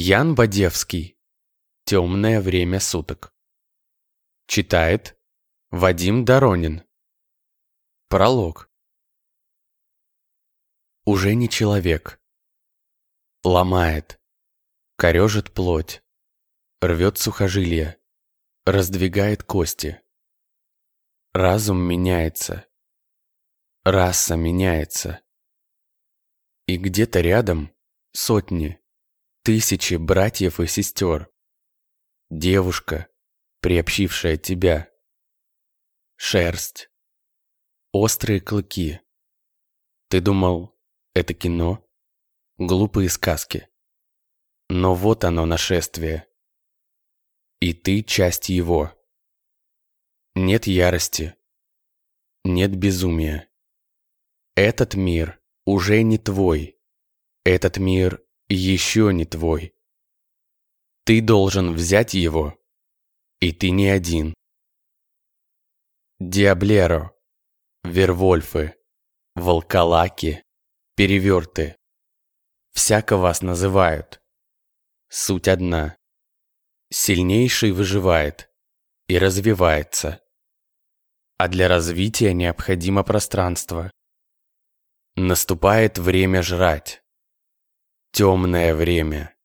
Ян Бадевский. Темное время суток. Читает Вадим Доронин. Пролог. Уже не человек. Ломает. Корежит плоть. Рвет сухожилия. Раздвигает кости. Разум меняется. Раса меняется. И где-то рядом сотни, тысячи братьев и сестер. Девушка, приобщившая тебя. Шерсть. Острые клыки. Ты думал, это кино? Глупые сказки. Но вот оно нашествие. И ты часть его. Нет ярости. Нет безумия. Этот мир уже не твой. Этот мир еще не твой. Ты должен взять его, и ты не один. Диаблеро, Вервольфы, Волколаки, Переверты. Всяко вас называют. Суть одна. Сильнейший выживает и развивается. А для развития необходимо пространство. Наступает время жрать. Темное время.